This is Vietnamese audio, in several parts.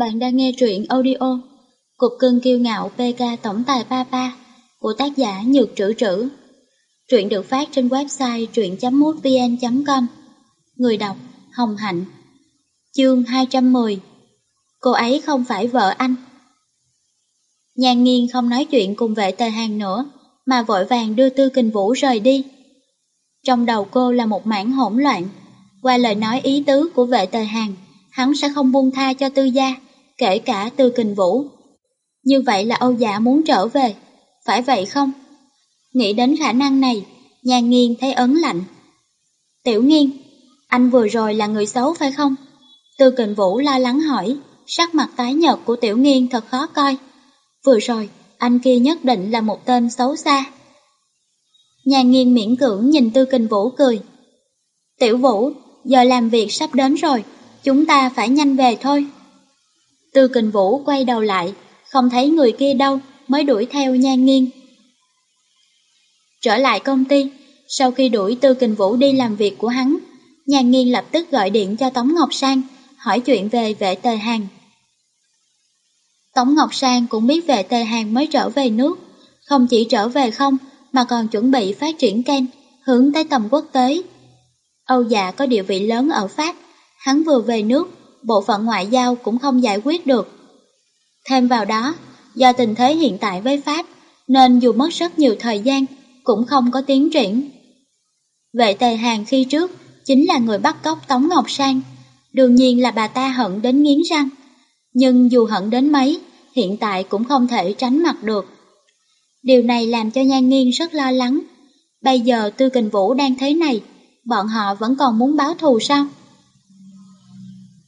Bạn đang nghe truyện audio Cục cưng kiêu ngạo PK Tổng tài Papa của tác giả Nhược Trữ Trữ. Truyện được phát trên website truyện.mútvn.com Người đọc Hồng Hạnh Chương 210 Cô ấy không phải vợ anh nhàn nghiên không nói chuyện cùng vệ tề hàng nữa mà vội vàng đưa Tư Kình Vũ rời đi. Trong đầu cô là một mảng hỗn loạn. Qua lời nói ý tứ của vệ tề hàng, hắn sẽ không buông tha cho tư gia, kể cả Tư Kình Vũ. Như vậy là Âu Dạ muốn trở về, phải vậy không? Nghĩ đến khả năng này, nhà nghiên thấy ấn lạnh. Tiểu nghiên, anh vừa rồi là người xấu phải không? Tư Kình Vũ lo lắng hỏi, sắc mặt tái nhợt của Tiểu nghiên thật khó coi. Vừa rồi, anh kia nhất định là một tên xấu xa. Nhà nghiên miễn cưỡng nhìn Tư Kình Vũ cười. Tiểu Vũ, giờ làm việc sắp đến rồi, chúng ta phải nhanh về thôi. Tư Kình Vũ quay đầu lại, không thấy người kia đâu, mới đuổi theo Nhan nghiêng. Trở lại công ty, sau khi đuổi Tư Kình Vũ đi làm việc của hắn, Nhan Nghiên lập tức gọi điện cho Tống Ngọc Sang, hỏi chuyện về vệ tề hàng. Tống Ngọc Sang cũng biết vệ tề hàng mới trở về nước, không chỉ trở về không, mà còn chuẩn bị phát triển kênh, hướng tới tầm quốc tế. Âu dạ có địa vị lớn ở Pháp, hắn vừa về nước, bộ phận ngoại giao cũng không giải quyết được. Thêm vào đó, do tình thế hiện tại với Pháp, nên dù mất rất nhiều thời gian, cũng không có tiến triển. Vệ tề hàng khi trước, chính là người bắt cóc Tống Ngọc Sang, đương nhiên là bà ta hận đến nghiến răng. Nhưng dù hận đến mấy, hiện tại cũng không thể tránh mặt được. Điều này làm cho Nhan Nghiên rất lo lắng. Bây giờ Tư Kình Vũ đang thế này, bọn họ vẫn còn muốn báo thù sao?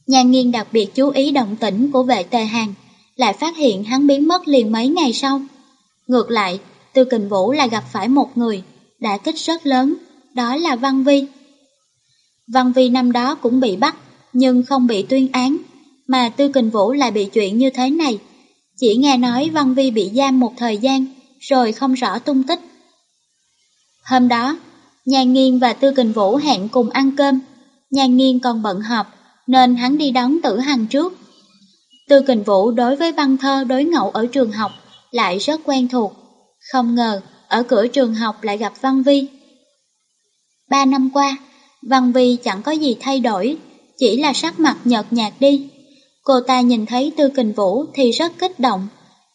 Nhan Nghiên đặc biệt chú ý động tĩnh của vệ tề hàng, lại phát hiện hắn biến mất liền mấy ngày sau. Ngược lại, Tư Kình Vũ lại gặp phải một người, đã kích rất lớn, đó là Văn Vi. Văn Vi năm đó cũng bị bắt, nhưng không bị tuyên án, mà Tư Kình Vũ lại bị chuyện như thế này. Chỉ nghe nói Văn Vi bị giam một thời gian, rồi không rõ tung tích. Hôm đó, Nhan Nghiên và Tư Kình Vũ hẹn cùng ăn cơm, Nhan Nghiên còn bận họp, nên hắn đi đón tử hằng trước. Tư Kình Vũ đối với văn thơ đối ngẫu ở trường học lại rất quen thuộc, không ngờ ở cửa trường học lại gặp Văn Vi. Ba năm qua, Văn Vi chẳng có gì thay đổi, chỉ là sắc mặt nhợt nhạt đi. Cô ta nhìn thấy Tư Kình Vũ thì rất kích động,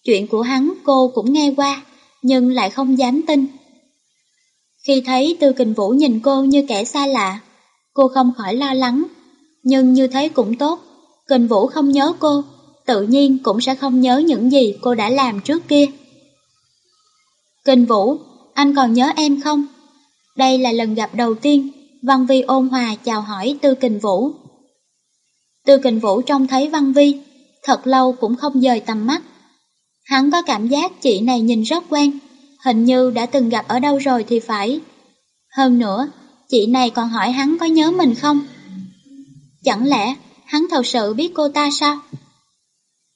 chuyện của hắn cô cũng nghe qua, nhưng lại không dám tin. Khi thấy Tư Kình Vũ nhìn cô như kẻ xa lạ, cô không khỏi lo lắng, nhưng như thế cũng tốt, Kình Vũ không nhớ cô, tự nhiên cũng sẽ không nhớ những gì cô đã làm trước kia. Kình Vũ, anh còn nhớ em không? Đây là lần gặp đầu tiên, Văn Vi ôn hòa chào hỏi Tư Kình Vũ. Tư Kình Vũ trông thấy Văn Vi, thật lâu cũng không dời tầm mắt. Hắn có cảm giác chị này nhìn rất quen, hình như đã từng gặp ở đâu rồi thì phải. Hơn nữa, chị này còn hỏi hắn có nhớ mình không? Chẳng lẽ hắn thật sự biết cô ta sao?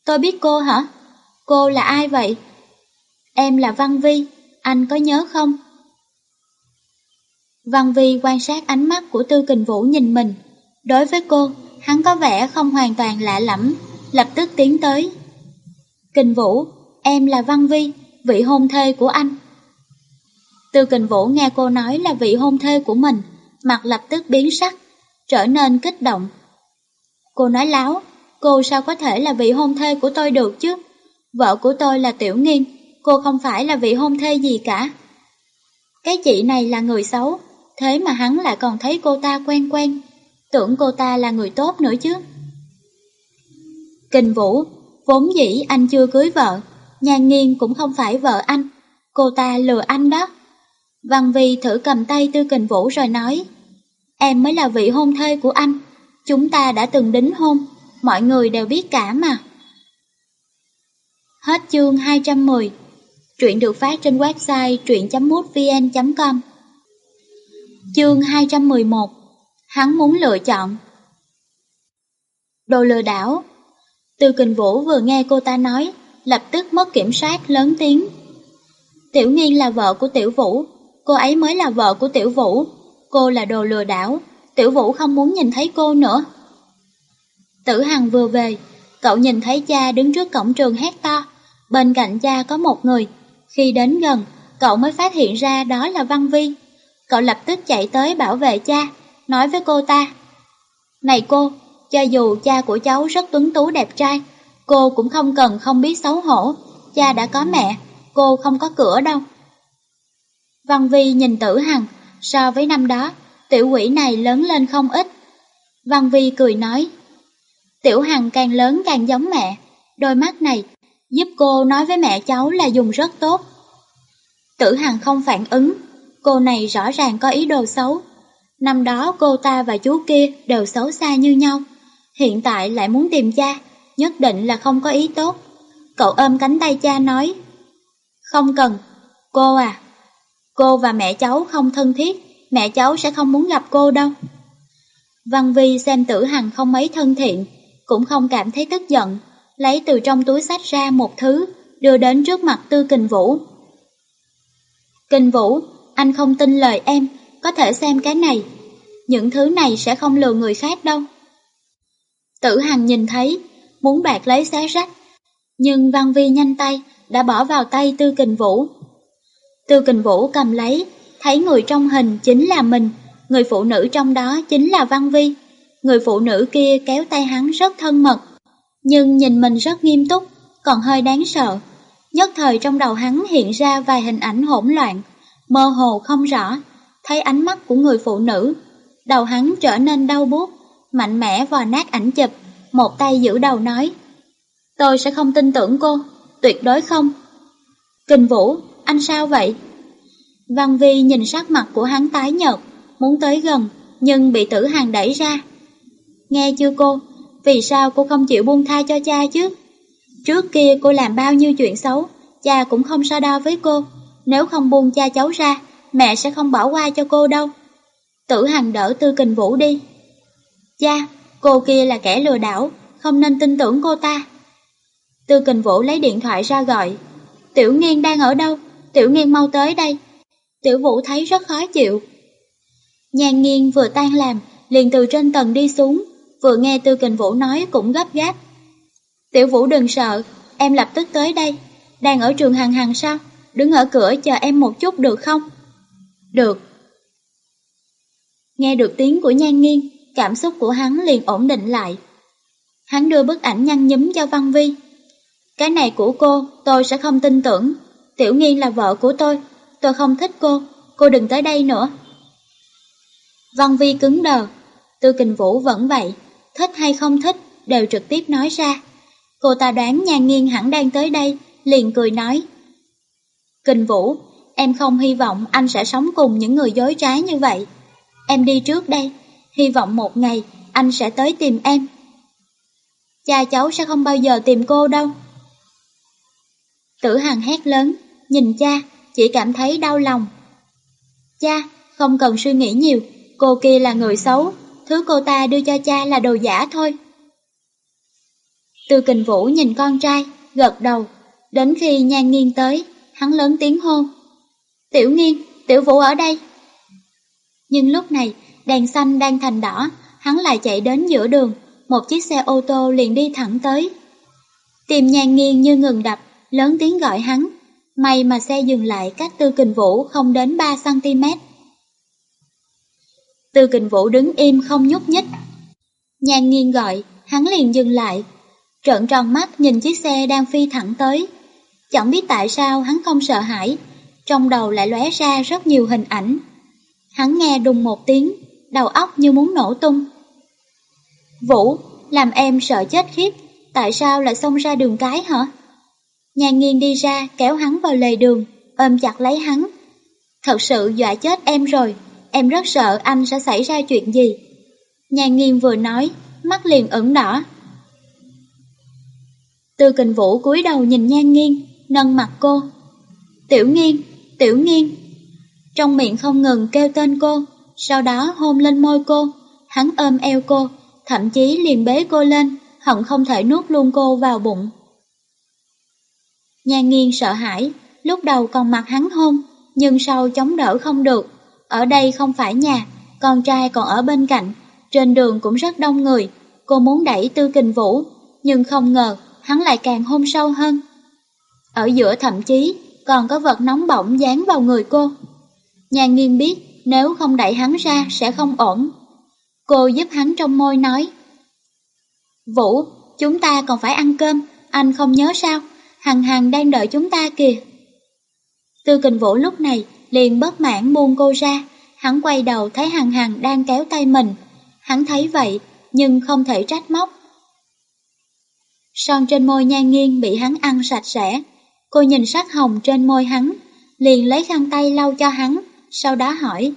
Tôi biết cô hả? Cô là ai vậy? Em là Văn Vi, anh có nhớ không? Văn Vi quan sát ánh mắt của Tư Kình Vũ nhìn mình. Đối với cô, hắn có vẻ không hoàn toàn lạ lẫm, lập tức tiến tới. Kình Vũ, em là Văn Vi, vị hôn thê của anh. Tư Kình Vũ nghe cô nói là vị hôn thê của mình, mặt lập tức biến sắc, trở nên kích động. Cô nói láo, cô sao có thể là vị hôn thê của tôi được chứ? Vợ của tôi là Tiểu Nghiên, cô không phải là vị hôn thê gì cả. Cái chị này là người xấu, thế mà hắn lại còn thấy cô ta quen quen, tưởng cô ta là người tốt nữa chứ. Kình Vũ, vốn dĩ anh chưa cưới vợ, Nhan Nghiên cũng không phải vợ anh, cô ta lừa anh đó. Văn Vi thử cầm tay Tư Kình Vũ rồi nói, em mới là vị hôn thê của anh, chúng ta đã từng đính hôn, mọi người đều biết cả mà. Hết chương 210, truyện được phát trên website truyện.mútvn.com Chương 211, hắn muốn lựa chọn. Đồ lừa đảo từ Kình Vũ vừa nghe cô ta nói, lập tức mất kiểm soát lớn tiếng. Tiểu Nghiên là vợ của Tiểu Vũ, cô ấy mới là vợ của Tiểu Vũ, cô là đồ lừa đảo, Tiểu Vũ không muốn nhìn thấy cô nữa. Tử Hằng vừa về, cậu nhìn thấy cha đứng trước cổng trường hét to, bên cạnh cha có một người. Khi đến gần, cậu mới phát hiện ra đó là Văn Vi. Cậu lập tức chạy tới bảo vệ cha, nói với cô ta. Này cô, cho dù cha của cháu rất tuấn tú đẹp trai, cô cũng không cần không biết xấu hổ. Cha đã có mẹ, cô không có cửa đâu. Văn Vi nhìn tử hằng, so với năm đó, tiểu quỷ này lớn lên không ít. Văn Vi cười nói, tiểu hằng càng lớn càng giống mẹ, đôi mắt này giúp cô nói với mẹ cháu là dùng rất tốt. Tử hằng không phản ứng, cô này rõ ràng có ý đồ xấu. Năm đó cô ta và chú kia đều xấu xa như nhau, hiện tại lại muốn tìm cha, nhất định là không có ý tốt. Cậu ôm cánh tay cha nói, không cần, cô à, cô và mẹ cháu không thân thiết, mẹ cháu sẽ không muốn gặp cô đâu. Văn Vi xem tử hằng không mấy thân thiện, cũng không cảm thấy tức giận, lấy từ trong túi sách ra một thứ, đưa đến trước mặt Tư Kình Vũ. Kình Vũ, anh không tin lời em, có thể xem cái này. Những thứ này sẽ không lừa người khác đâu. Tử Hằng nhìn thấy, muốn bạc lấy xé rách, nhưng Văn Vi nhanh tay, đã bỏ vào tay Tư Kình Vũ. Tư Kình Vũ cầm lấy, thấy người trong hình chính là mình, người phụ nữ trong đó chính là Văn Vi. Người phụ nữ kia kéo tay hắn rất thân mật, nhưng nhìn mình rất nghiêm túc, còn hơi đáng sợ. Nhất thời trong đầu hắn hiện ra vài hình ảnh hỗn loạn, mơ hồ không rõ, thấy ánh mắt của người phụ nữ. Đầu hắn trở nên đau buốt, mạnh mẽ vò nát ảnh chụp, một tay giữ đầu nói. Tôi sẽ không tin tưởng cô, tuyệt đối không. Kình Vũ, anh sao vậy? Văn Vi nhìn sắc mặt của hắn tái nhợt, muốn tới gần, nhưng bị tử hàng đẩy ra. Nghe chưa cô, vì sao cô không chịu buông tha cho cha chứ? Trước kia cô làm bao nhiêu chuyện xấu, cha cũng không so đo với cô. Nếu không buông cha cháu ra, mẹ sẽ không bỏ qua cho cô đâu. Tử Hằng đỡ Tư Kình Vũ đi. Cha, cô kia là kẻ lừa đảo, không nên tin tưởng cô ta. Tư Kình Vũ lấy điện thoại ra gọi. Tiểu Nghiên đang ở đâu? Tiểu Nghiên mau tới đây. Tiểu Vũ thấy rất khó chịu. Nhàn Nghiên vừa tan làm, liền từ trên tầng đi xuống, vừa nghe Tư Kình Vũ nói cũng gấp gáp. Tiểu Vũ đừng sợ, em lập tức tới đây. Đang ở trường Hằng Hằng sao? Đứng ở cửa chờ em một chút được không? Được. Nghe được tiếng của Nhan Nghiên, cảm xúc của hắn liền ổn định lại. Hắn đưa bức ảnh nhăn nhúm cho Văn Vi. Cái này của cô, tôi sẽ không tin tưởng. Tiểu Nghiên là vợ của tôi, tôi không thích cô, cô đừng tới đây nữa. Văn Vi cứng đờ, Tư Kình Vũ vẫn vậy, thích hay không thích đều trực tiếp nói ra. Cô ta đoán Nha Nghiên hẳn đang tới đây, liền cười nói. Kình Vũ, em không hy vọng anh sẽ sống cùng những người dối trá như vậy. Em đi trước đây, hy vọng một ngày anh sẽ tới tìm em. Cha cháu sẽ không bao giờ tìm cô đâu. Tử Hằng hét lớn, nhìn cha, chỉ cảm thấy đau lòng. Cha, không cần suy nghĩ nhiều, cô kia là người xấu, thứ cô ta đưa cho cha là đồ giả thôi. Từ kình vũ nhìn con trai, gật đầu, đến khi nhan nghiêng tới, hắn lớn tiếng hôn. Tiểu nghiêng tiểu vũ ở đây. Nhưng lúc này, đèn xanh đang thành đỏ, hắn lại chạy đến giữa đường, một chiếc xe ô tô liền đi thẳng tới. Tìm nhan nghiêng như ngừng đập, lớn tiếng gọi hắn. May mà xe dừng lại cách tư kình vũ không đến 3cm. Tư kình vũ đứng im không nhúc nhích. Nhan nghiêng gọi, hắn liền dừng lại. Trợn tròn mắt nhìn chiếc xe đang phi thẳng tới. Chẳng biết tại sao hắn không sợ hãi, trong đầu lại lóe ra rất nhiều hình ảnh. Hắn nghe đùng một tiếng, đầu óc như muốn nổ tung. Vũ, làm em sợ chết khiếp, tại sao lại xông ra đường cái hả? Nhà nghiên đi ra kéo hắn vào lề đường, ôm chặt lấy hắn. Thật sự dọa chết em rồi, em rất sợ anh sẽ xảy ra chuyện gì. Nhà nghiên vừa nói, mắt liền ửng đỏ. Tư kình vũ cúi đầu nhìn nhan nghiên, nâng mặt cô. Tiểu nghiên, tiểu nghiên. Trong miệng không ngừng kêu tên cô, sau đó hôn lên môi cô, hắn ôm eo cô, thậm chí liền bế cô lên, hận không thể nuốt luôn cô vào bụng. Nhà nghiên sợ hãi, lúc đầu còn mặt hắn hôn, nhưng sau chống đỡ không được. Ở đây không phải nhà, con trai còn ở bên cạnh, trên đường cũng rất đông người, cô muốn đẩy tư kình vũ, nhưng không ngờ hắn lại càng hôn sâu hơn. Ở giữa thậm chí còn có vật nóng bỏng dán vào người cô. Nhà nghiên biết nếu không đẩy hắn ra sẽ không ổn. Cô giúp hắn trong môi nói. Vũ, chúng ta còn phải ăn cơm, anh không nhớ sao? Hằng Hằng đang đợi chúng ta kìa. Tư kình vũ lúc này liền bất mãn buông cô ra, hắn quay đầu thấy Hằng Hằng đang kéo tay mình. Hắn thấy vậy, nhưng không thể trách móc. Son trên môi nhan nghiêng bị hắn ăn sạch sẽ. Cô nhìn sắc hồng trên môi hắn, liền lấy khăn tay lau cho hắn, sau đó hỏi.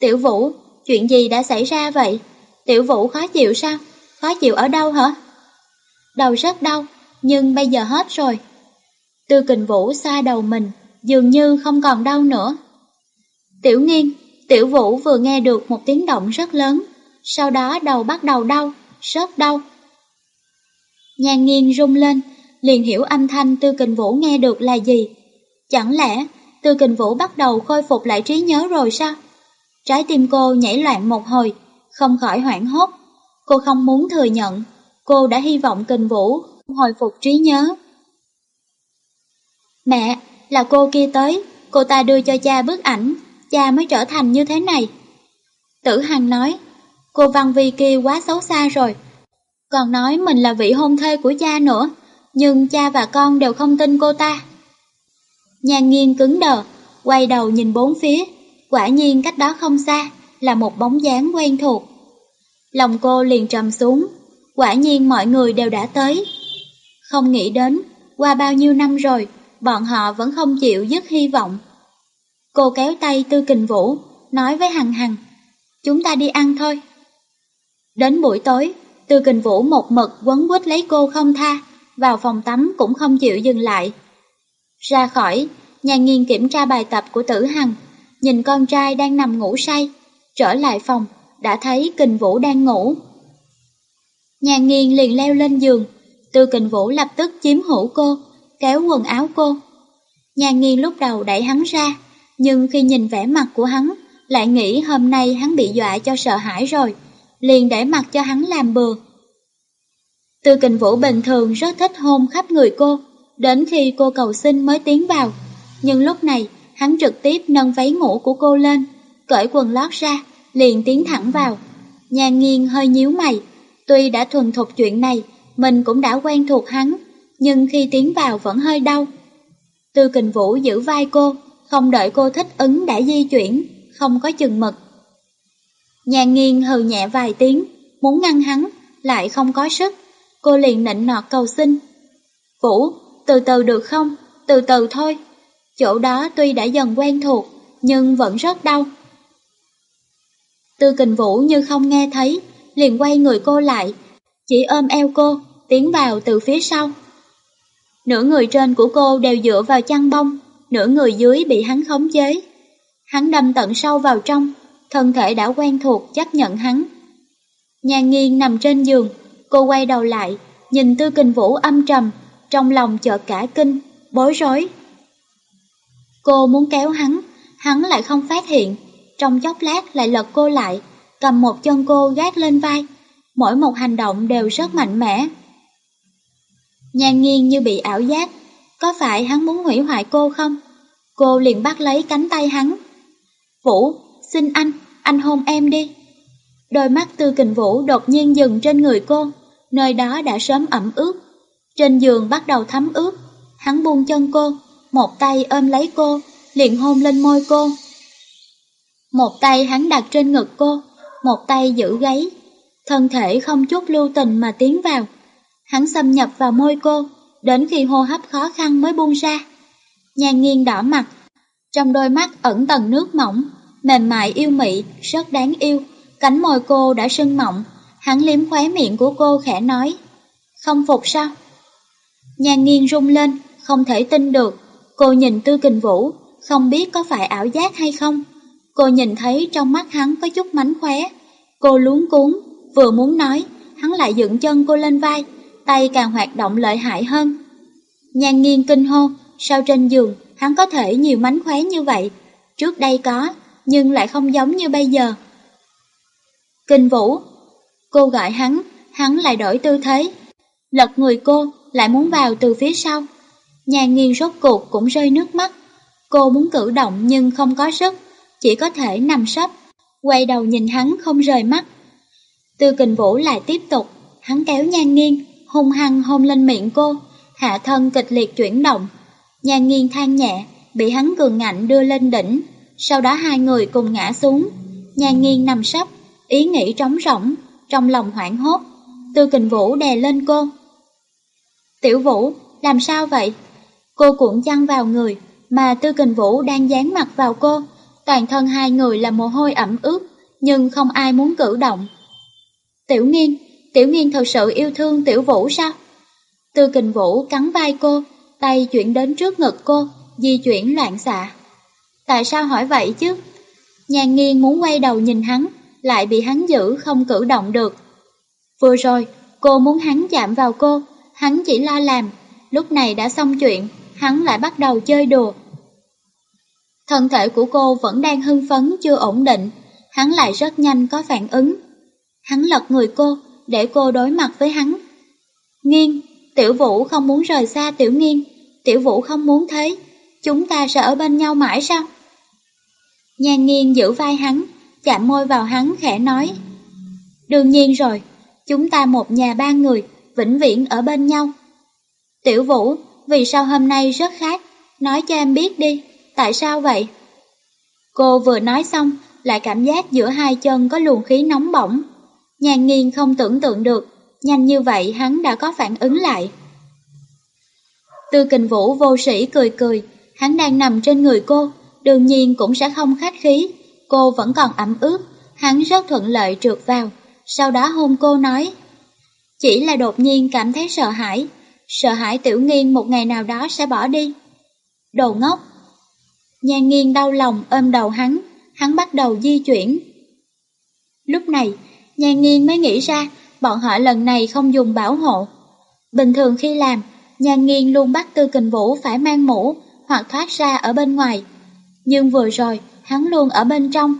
Tiểu Vũ, chuyện gì đã xảy ra vậy? Tiểu Vũ khó chịu sao? Khó chịu ở đâu hả? Đầu rất đau, nhưng bây giờ hết rồi. Tư kình Vũ xoa đầu mình, dường như không còn đau nữa. Tiểu nghiên, Tiểu Vũ vừa nghe được một tiếng động rất lớn, sau đó đầu bắt đầu đau, rất đau. Nhan nghiên rung lên, liền hiểu âm thanh Tư Kình Vũ nghe được là gì. Chẳng lẽ Tư Kình Vũ bắt đầu khôi phục lại trí nhớ rồi sao? Trái tim cô nhảy loạn một hồi, không khỏi hoảng hốt. Cô không muốn thừa nhận, cô đã hy vọng Kình Vũ hồi phục trí nhớ. Mẹ, là cô kia tới, cô ta đưa cho cha bức ảnh, cha mới trở thành như thế này. Tử Hằng nói, cô Văn Vi kia quá xấu xa rồi, còn nói mình là vị hôn thê của cha nữa, nhưng cha và con đều không tin cô ta. Nhan nghiêng cứng đờ, quay đầu nhìn bốn phía, quả nhiên cách đó không xa, là một bóng dáng quen thuộc. Lòng cô liền trầm xuống, quả nhiên mọi người đều đã tới. Không nghĩ đến, qua bao nhiêu năm rồi, bọn họ vẫn không chịu dứt hy vọng. Cô kéo tay Tư Kình Vũ, nói với Hằng Hằng, chúng ta đi ăn thôi. Đến buổi tối, Tư Kình Vũ một mực quấn quýt lấy cô không tha, vào phòng tắm cũng không chịu dừng lại. Ra khỏi, nhà nghiên kiểm tra bài tập của Tử Hằng, nhìn con trai đang nằm ngủ say, trở lại phòng, đã thấy Kình Vũ đang ngủ. Nhà nghiên liền leo lên giường, Tư Kình Vũ lập tức chiếm hữu cô, kéo quần áo cô. Nhà nghiên lúc đầu đẩy hắn ra, nhưng khi nhìn vẻ mặt của hắn, lại nghĩ hôm nay hắn bị dọa cho sợ hãi rồi, liền để mặt cho hắn làm bừa. Tư kình vũ bình thường rất thích hôn khắp người cô, đến khi cô cầu xin mới tiến vào. Nhưng lúc này, hắn trực tiếp nâng váy ngủ của cô lên, cởi quần lót ra, liền tiến thẳng vào. Nhà nghiêng hơi nhíu mày, tuy đã thuần thục chuyện này, mình cũng đã quen thuộc hắn, nhưng khi tiến vào vẫn hơi đau. Tư kình vũ giữ vai cô, không đợi cô thích ứng đã di chuyển, không có chừng mực. Nhàn nghiêng hừ nhẹ vài tiếng, muốn ngăn hắn, lại không có sức. Cô liền nịnh nọt cầu xin. Vũ, từ từ được không? Từ từ thôi. Chỗ đó tuy đã dần quen thuộc, nhưng vẫn rất đau. Tư kình vũ như không nghe thấy, liền quay người cô lại, chỉ ôm eo cô, tiến vào từ phía sau. Nửa người trên của cô đều dựa vào chăn bông, nửa người dưới bị hắn khống chế. Hắn đâm tận sâu vào trong, thân thể đã quen thuộc chấp nhận hắn. Nhà nghiêng nằm trên giường, cô quay đầu lại, nhìn tư kình vũ âm trầm, trong lòng chợt cả kinh, bối rối. Cô muốn kéo hắn, hắn lại không phát hiện, trong chốc lát lại lật cô lại, cầm một chân cô gác lên vai, mỗi một hành động đều rất mạnh mẽ. Nhan nghiêng như bị ảo giác, có phải hắn muốn hủy hoại cô không? Cô liền bắt lấy cánh tay hắn. Vũ, xin anh, anh hôn em đi. Đôi mắt tư kình vũ đột nhiên dừng trên người cô, nơi đó đã sớm ẩm ướt. Trên giường bắt đầu thấm ướt, hắn buông chân cô, một tay ôm lấy cô, liền hôn lên môi cô. Một tay hắn đặt trên ngực cô, một tay giữ gáy, thân thể không chút lưu tình mà tiến vào. Hắn xâm nhập vào môi cô, đến khi hô hấp khó khăn mới buông ra. Nhan nghiêng đỏ mặt, trong đôi mắt ẩn tầng nước mỏng, mềm mại yêu mị, rất đáng yêu. Cánh môi cô đã sưng mọng, hắn liếm khóe miệng của cô khẽ nói. Không phục sao? Nhan nghiêng rung lên, không thể tin được. Cô nhìn Tư Kình Vũ, không biết có phải ảo giác hay không. Cô nhìn thấy trong mắt hắn có chút mánh khóe. Cô luống cuốn, vừa muốn nói, hắn lại dựng chân cô lên vai, tay càng hoạt động lợi hại hơn. Nhan nghiêng kinh hô, sao trên giường hắn có thể nhiều mánh khóe như vậy? Trước đây có, nhưng lại không giống như bây giờ. Kinh Vũ, cô gọi hắn, hắn lại đổi tư thế. lật người cô, lại muốn vào từ phía sau. Nhan nghiêng rốt cuộc cũng rơi nước mắt. Cô muốn cử động nhưng không có sức, chỉ có thể nằm sấp, quay đầu nhìn hắn không rời mắt. Tư kình vũ lại tiếp tục, hắn kéo nhan nghiêng, hung hăng hôn lên miệng cô, hạ thân kịch liệt chuyển động. Nhan nghiêng than nhẹ, bị hắn cường ngạnh đưa lên đỉnh, sau đó hai người cùng ngã xuống. Nhan nghiêng nằm sấp, ý nghĩ trống rỗng, trong lòng hoảng hốt. Tư kình vũ đè lên cô. Tiểu vũ, làm sao vậy? Cô cuộn chăn vào người, mà Tư Kình Vũ đang dán mặt vào cô. Toàn thân hai người là mồ hôi ẩm ướt, nhưng không ai muốn cử động. Tiểu Nghiên, Tiểu Nghiên thật sự yêu thương Tiểu Vũ sao? Tư Kình Vũ cắn vai cô, tay chuyển đến trước ngực cô, di chuyển loạn xạ. Tại sao hỏi vậy chứ? Nhàn nghiên muốn quay đầu nhìn hắn, lại bị hắn giữ không cử động được. Vừa rồi, cô muốn hắn chạm vào cô, hắn chỉ lo làm. Lúc này đã xong chuyện, hắn lại bắt đầu chơi đùa. Thân thể của cô vẫn đang hưng phấn chưa ổn định, hắn lại rất nhanh có phản ứng. Hắn lật người cô, để cô đối mặt với hắn. Nghiên, tiểu vũ không muốn rời xa tiểu nghiên, tiểu vũ không muốn thế, chúng ta sẽ ở bên nhau mãi sao? Nhan nghiên giữ vai hắn, chạm môi vào hắn khẽ nói. Đương nhiên rồi, chúng ta một nhà ba người, vĩnh viễn ở bên nhau. Tiểu vũ, vì sao hôm nay rất khác, nói cho em biết đi, tại sao vậy? Cô vừa nói xong, lại cảm giác giữa hai chân có luồng khí nóng bỏng. Nhàn nghiên không tưởng tượng được, nhanh như vậy hắn đã có phản ứng lại. Tư kình vũ vô sĩ cười cười, hắn đang nằm trên người cô, đương nhiên cũng sẽ không khách khí, cô vẫn còn ẩm ướt, hắn rất thuận lợi trượt vào, sau đó hôn cô nói. Chỉ là đột nhiên cảm thấy sợ hãi, sợ hãi tiểu nghiên một ngày nào đó sẽ bỏ đi. Đồ ngốc! Nhan nghiên đau lòng ôm đầu hắn, hắn bắt đầu di chuyển. Lúc này, nhan nghiên mới nghĩ ra bọn họ lần này không dùng bảo hộ. Bình thường khi làm, nhan nghiên luôn bắt tư kình vũ phải mang mũ hoặc thoát ra ở bên ngoài. Nhưng vừa rồi, hắn luôn ở bên trong.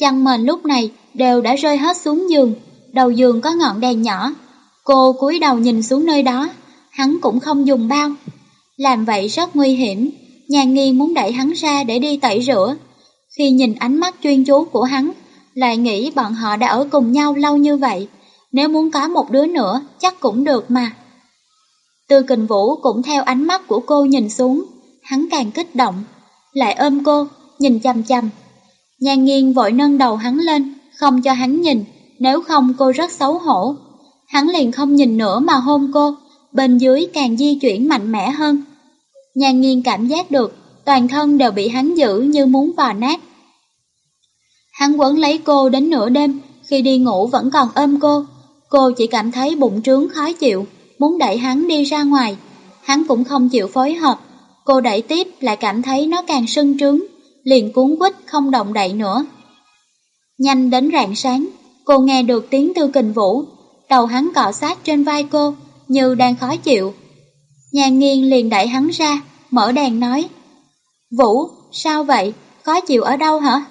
Chăn mền lúc này đều đã rơi hết xuống giường, đầu giường có ngọn đèn nhỏ. Cô cúi đầu nhìn xuống nơi đó, hắn cũng không dùng bao. Làm vậy rất nguy hiểm, nhà Nghiên muốn đẩy hắn ra để đi tẩy rửa. Khi nhìn ánh mắt chuyên chú của hắn, lại nghĩ bọn họ đã ở cùng nhau lâu như vậy. Nếu muốn có một đứa nữa, chắc cũng được mà. Tư kình vũ cũng theo ánh mắt của cô nhìn xuống, hắn càng kích động, lại ôm cô, nhìn chăm chăm. Nhan nghiêng vội nâng đầu hắn lên, không cho hắn nhìn, nếu không cô rất xấu hổ. Hắn liền không nhìn nữa mà hôn cô, bên dưới càng di chuyển mạnh mẽ hơn. Nhan nghiêng cảm giác được, toàn thân đều bị hắn giữ như muốn vò nát. Hắn quấn lấy cô đến nửa đêm, khi đi ngủ vẫn còn ôm cô. Cô chỉ cảm thấy bụng trướng khó chịu, muốn đẩy hắn đi ra ngoài. Hắn cũng không chịu phối hợp. Cô đẩy tiếp lại cảm thấy nó càng sưng trướng, liền cuốn quýt không động đậy nữa. Nhanh đến rạng sáng, cô nghe được tiếng tư kình vũ, đầu hắn cọ sát trên vai cô, như đang khó chịu. Nhàn nghiêng liền đẩy hắn ra, mở đèn nói. Vũ, sao vậy? Khó chịu ở đâu hả?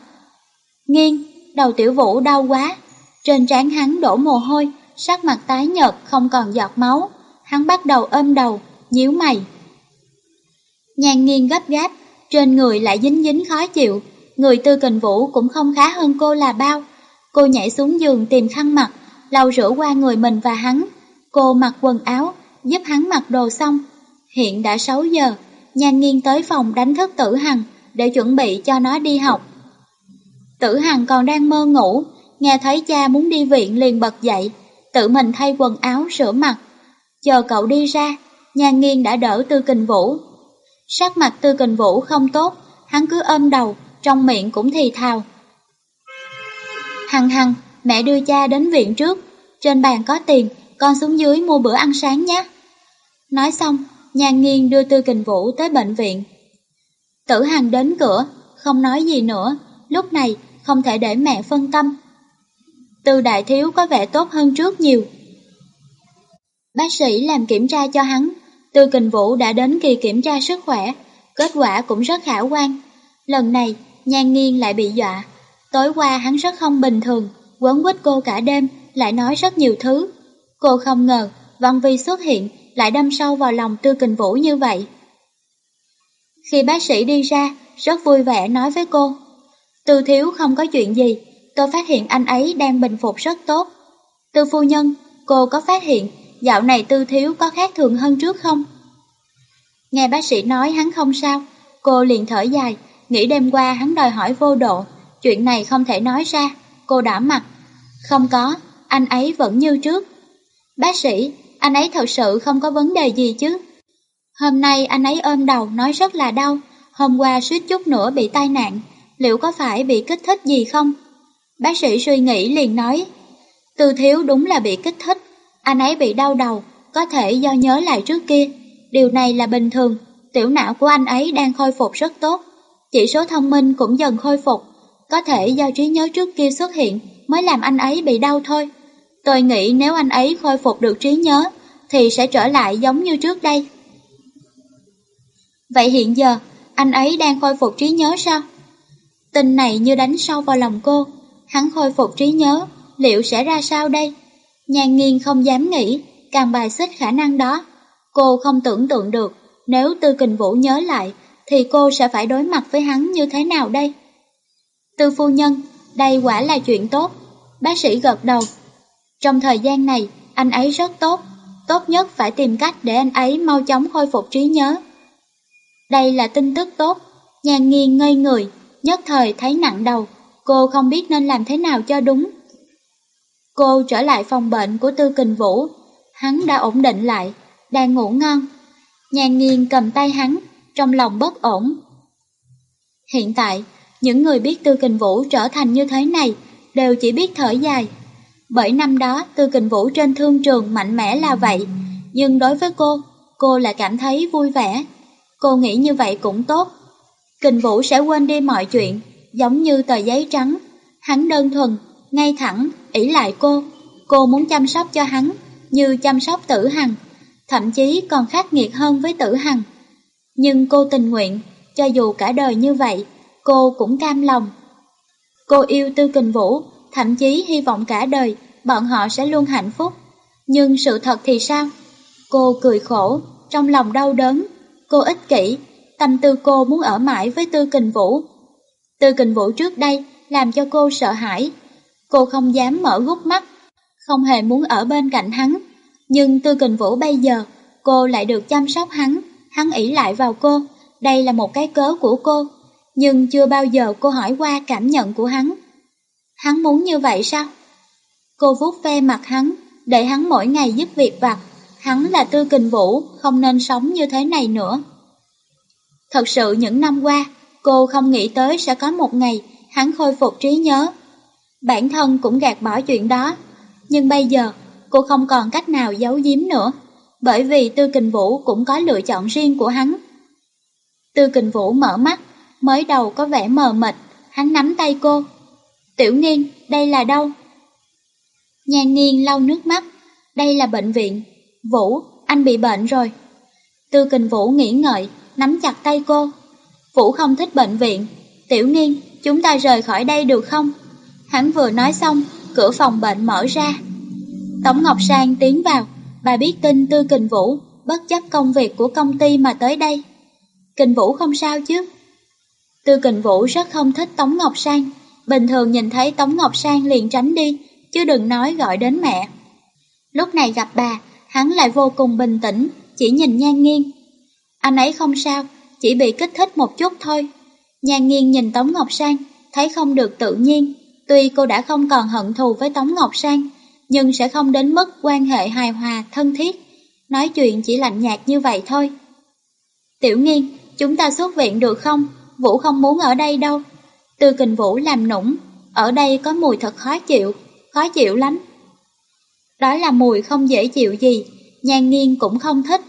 Nghiêng, đầu tiểu vũ đau quá. Trên trán hắn đổ mồ hôi, sắc mặt tái nhợt không còn giọt máu. Hắn bắt đầu ôm đầu, nhíu mày. Nhàn nghiêng gấp gáp, trên người lại dính dính khó chịu. Người tư kình vũ cũng không khá hơn cô là bao. Cô nhảy xuống giường tìm khăn mặt, lau rửa qua người mình và hắn. Cô mặc quần áo, giúp hắn mặc đồ xong. Hiện đã 6 giờ, Nhan nghiêng tới phòng đánh thức tử hằng để chuẩn bị cho nó đi học. Tử hằng còn đang mơ ngủ, nghe thấy cha muốn đi viện liền bật dậy, tự mình thay quần áo rửa mặt. Chờ cậu đi ra, nhà nghiêng đã đỡ Tư Kình Vũ. Sắc mặt Tư Kình Vũ không tốt, hắn cứ ôm đầu, trong miệng cũng thì thào. Hằng hằng, mẹ đưa cha đến viện trước, trên bàn có tiền, con xuống dưới mua bữa ăn sáng nhé. Nói xong, nhà nghiêng đưa Tư Kình Vũ tới bệnh viện. Tử Hằng đến cửa, không nói gì nữa, lúc này không thể để mẹ phân tâm. Từ Đại Thiếu có vẻ tốt hơn trước nhiều. Bác sĩ làm kiểm tra cho hắn, Từ Kình Vũ đã đến kỳ kiểm tra sức khỏe, kết quả cũng rất khả quan. Lần này, Nhan nghiêng lại bị dọa. Tối qua hắn rất không bình thường, quấn quýt cô cả đêm, lại nói rất nhiều thứ. Cô không ngờ, Văn Vi xuất hiện lại đâm sâu vào lòng Tư Kình Vũ như vậy. Khi bác sĩ đi ra, rất vui vẻ nói với cô. Tư thiếu không có chuyện gì, tôi phát hiện anh ấy đang bình phục rất tốt. Từ phu nhân, cô có phát hiện dạo này tư thiếu có khác thường hơn trước không? Nghe bác sĩ nói hắn không sao, cô liền thở dài, nghĩ đêm qua hắn đòi hỏi vô độ, chuyện này không thể nói ra, cô đỏ mặt. Không có, anh ấy vẫn như trước. Bác sĩ, anh ấy thật sự không có vấn đề gì chứ? Hôm nay anh ấy ôm đầu nói rất là đau, hôm qua suýt chút nữa bị tai nạn, liệu có phải bị kích thích gì không? Bác sĩ suy nghĩ liền nói, Tư thiếu đúng là bị kích thích, anh ấy bị đau đầu, có thể do nhớ lại trước kia. Điều này là bình thường, tiểu não của anh ấy đang khôi phục rất tốt. Chỉ số thông minh cũng dần khôi phục, có thể do trí nhớ trước kia xuất hiện mới làm anh ấy bị đau thôi. Tôi nghĩ nếu anh ấy khôi phục được trí nhớ thì sẽ trở lại giống như trước đây. Vậy hiện giờ, anh ấy đang khôi phục trí nhớ sao? Tin này như đánh sâu vào lòng cô, hắn khôi phục trí nhớ, liệu sẽ ra sao đây? Nhan nghiên không dám nghĩ, càng bài xích khả năng đó. Cô không tưởng tượng được, nếu Tư Kình Vũ nhớ lại, thì cô sẽ phải đối mặt với hắn như thế nào đây? Tư phu nhân, đây quả là chuyện tốt. Bác sĩ gật đầu. Trong thời gian này, anh ấy rất tốt. Tốt nhất phải tìm cách để anh ấy mau chóng khôi phục trí nhớ. Đây là tin tức tốt. nhàn nghiêng ngây người, nhất thời thấy nặng đầu. Cô không biết nên làm thế nào cho đúng. Cô trở lại phòng bệnh của Tư Kình Vũ. Hắn đã ổn định lại, đang ngủ ngon. nhàn nghiêng cầm tay hắn, trong lòng bất ổn. Hiện tại, những người biết Tư Kình Vũ trở thành như thế này đều chỉ biết thở dài. Bởi năm đó Tư Kình Vũ trên thương trường mạnh mẽ là vậy, nhưng đối với cô, cô lại cảm thấy vui vẻ. Cô nghĩ như vậy cũng tốt. Kình Vũ sẽ quên đi mọi chuyện, giống như tờ giấy trắng. Hắn đơn thuần, ngay thẳng, ỷ lại cô. Cô muốn chăm sóc cho hắn, như chăm sóc tử hằng, thậm chí còn khắc nghiệt hơn với tử hằng. Nhưng cô tình nguyện, cho dù cả đời như vậy, cô cũng cam lòng. Cô yêu Tư Kình Vũ, thậm chí hy vọng cả đời bọn họ sẽ luôn hạnh phúc. Nhưng sự thật thì sao? Cô cười khổ, trong lòng đau đớn, cô ích kỷ, tâm tư cô muốn ở mãi với Tư Kình Vũ. Tư Kình Vũ trước đây làm cho cô sợ hãi. Cô không dám mở gút mắt, không hề muốn ở bên cạnh hắn. Nhưng Tư Kình Vũ bây giờ, cô lại được chăm sóc hắn, hắn ỷ lại vào cô. Đây là một cái cớ của cô, nhưng chưa bao giờ cô hỏi qua cảm nhận của hắn. Hắn muốn như vậy sao? Cô vuốt ve mặt hắn, để hắn mỗi ngày giúp việc vặt. Hắn là Tư Kình Vũ, không nên sống như thế này nữa. Thật sự những năm qua, cô không nghĩ tới sẽ có một ngày hắn khôi phục trí nhớ. Bản thân cũng gạt bỏ chuyện đó, nhưng bây giờ cô không còn cách nào giấu giếm nữa, bởi vì Tư Kình Vũ cũng có lựa chọn riêng của hắn. Tư Kình Vũ mở mắt, mới đầu có vẻ mờ mịt, hắn nắm tay cô. Tiểu Nghiên, đây là đâu? Nhan Nghiên lau nước mắt, đây là bệnh viện. Vũ, anh bị bệnh rồi. Tư Kình Vũ nghĩ ngợi, nắm chặt tay cô. Vũ không thích bệnh viện. Tiểu Nghiên, chúng ta rời khỏi đây được không? Hắn vừa nói xong, cửa phòng bệnh mở ra. Tống Ngọc Sang tiến vào, bà biết tin Tư Kình Vũ, bất chấp công việc của công ty mà tới đây. Kình Vũ không sao chứ? Tư Kình Vũ rất không thích Tống Ngọc Sang, bình thường nhìn thấy Tống Ngọc Sang liền tránh đi, chứ đừng nói gọi đến mẹ. Lúc này gặp bà, hắn lại vô cùng bình tĩnh, chỉ nhìn nhan nghiêng. Anh ấy không sao, chỉ bị kích thích một chút thôi. Nhan nghiêng nhìn Tống Ngọc Sang, thấy không được tự nhiên. Tuy cô đã không còn hận thù với Tống Ngọc Sang, nhưng sẽ không đến mức quan hệ hài hòa, thân thiết. Nói chuyện chỉ lạnh nhạt như vậy thôi. Tiểu nghiên, chúng ta xuất viện được không? Vũ không muốn ở đây đâu. Tư kình Vũ làm nũng, ở đây có mùi thật khó chịu, khó chịu lắm. Đó là mùi không dễ chịu gì, nhan nghiêng cũng không thích.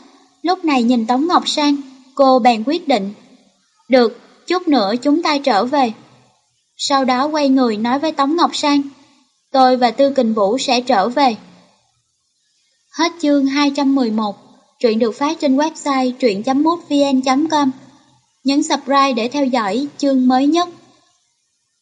Lúc này nhìn Tống Ngọc Sang, cô bèn quyết định. Được, chút nữa chúng ta trở về. Sau đó quay người nói với Tống Ngọc Sang, tôi và Tư Kình Vũ sẽ trở về. Hết chương 211, truyện được phát trên website truyện.mútvn.com. Nhấn subscribe để theo dõi chương mới nhất.